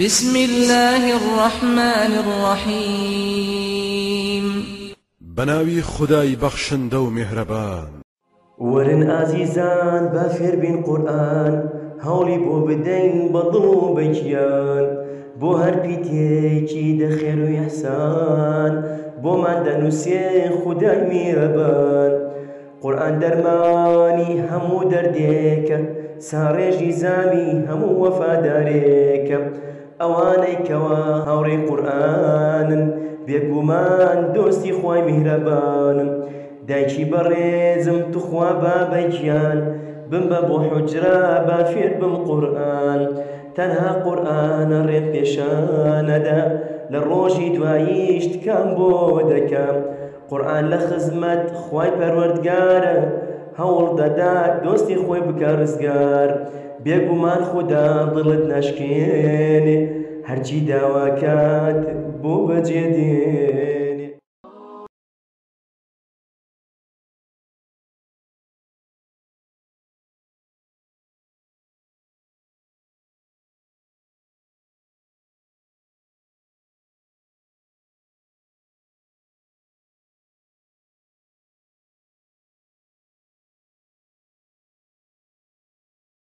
بسم الله الرحمن الرحيم. بناوي خداي بخشندەو مهربان. ورن عزيزان بافر بين قرآن هولي بو بدين بضلو بجيان بو هر بيتيكي دخير ويحسان بو من دنوسي خداي مهربان. قرآن درماني همو درديك سارێژی زامی هەموو وەفادارێکە ئەوانەی کەوا هاوڕێی قورآنن بێگومان دۆستی خی میهرەبانم دایکی بەڕێزم توخوا بابەگیان بم بە بۆ حجرا با فێر بم قورآن تەنها قورآنە ڕێ پێشانەدا لە ڕۆژی دواییشت کام بۆ دەکەم قورآن لە خزمەت خی پەروەردگارە هەوڵ دەدا دۆستی خۆی بکە ڕزگار. بێگومان خوددا دڵت نشکێنێ هەرچی داواکات بۆ بەجێ دێ